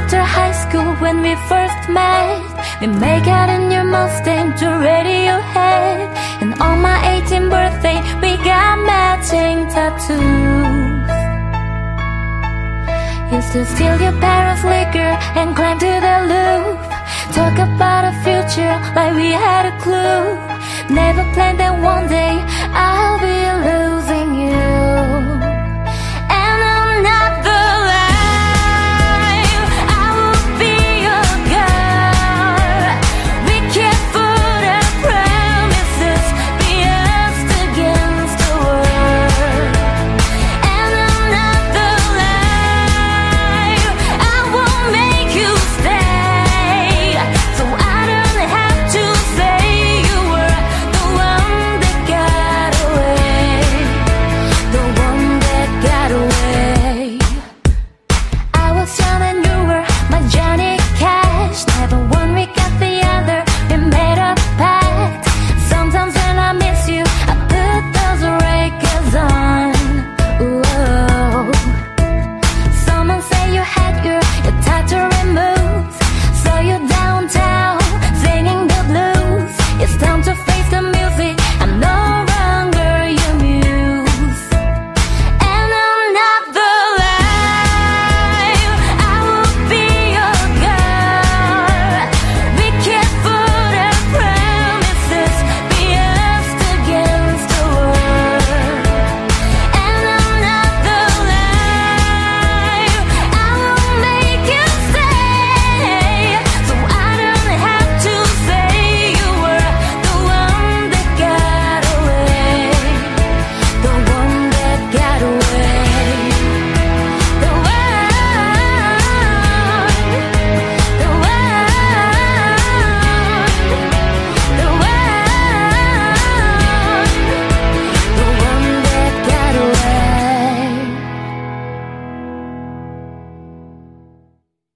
after high school when we first met. We make out in your Mustang to Radiohead. And on my 18th birthday, we got matching tattoos. Used to steal your parents' liquor and climb to the roof. Talk about a future like we had a clue. Never planned that one day I'll be alone.